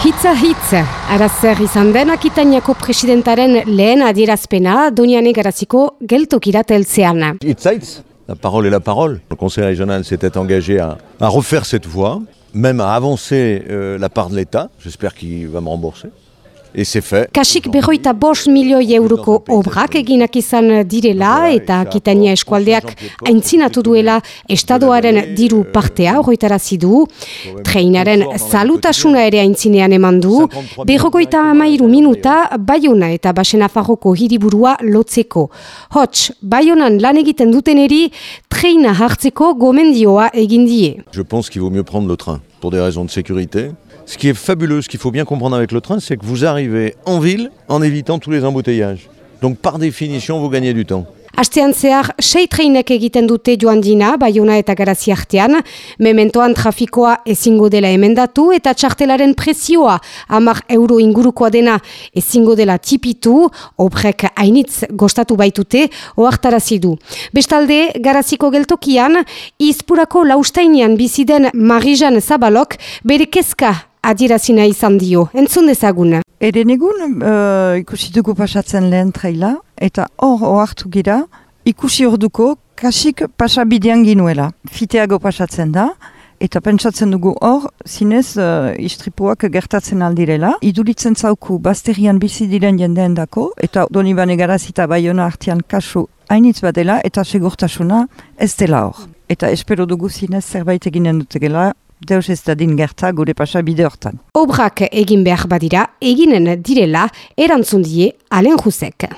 Hitza hitz, arazer izan den akitainako presidentaren lehen adierazpena Doniane Garaziko geltokira teltzean. Hitza hitz, la parole est la parole. Le conseil régional s'était engagé à, à refaire cette voie, même à avancer euh, la part de l'État. J'espère qu'il va me rembourser. Fait. Kasik berroita bost milioi euroko obrak eginak izan direla eta Akitania eskualdeak aintzinatu duela estadoaren diru partea horretarazi du. Treinaren salutasuna ere aintzinean eman du. Berrogoita amairu minuta Bayona eta Basenafarroko hiriburua lotzeko. Hots, Bayonan lan egiten duteneri treina hartzeko gomendioa egin die. Je pense qu'il vaut mieux prendre le train pour des raisons de sécurité. Ce qui est fabuleux, ce qu'il faut bien comprendre avec le train, c'est que vous arrivez en ville en évitant tous les embouteillages. Donc par définition, vous gagnez du temps. Astean zehar, sei treinek egiten dute joan dina, Baiona eta Garazi artean, mementoan trafikoa ezingo dela emendatu eta txartelaren presioa amar euro ingurukoa dena ezingo dela tipitu, obrek hainitz gostatu baitute, oartarazi du. Bestalde, Garaziko geltokian, izpurako laustainean biziden Marijan Zabalok bere kezka adierazina izan dio. Entzun dezagun. Eren egun uh, ikusi dugu pasatzen lehen traila, eta hor ohartu gira, ikusi orduko kasik pasabidean ginuela. Fiteago pasatzen da, eta pentsatzen dugu hor, zinez uh, istripuak gertatzen aldirela. Iduritzen zauku bazterian bizi diren jendeen dako, eta doni bane garazita baiona artian kasu hainitz badela, eta segurtasuna ez dela hor. Eta espero dugu zinez zerbait eginen dutegela, deus ez dadin gerta gure pasabide hortan. Obrak egin behar badira, eginen direla erantzun die Alen Jusek.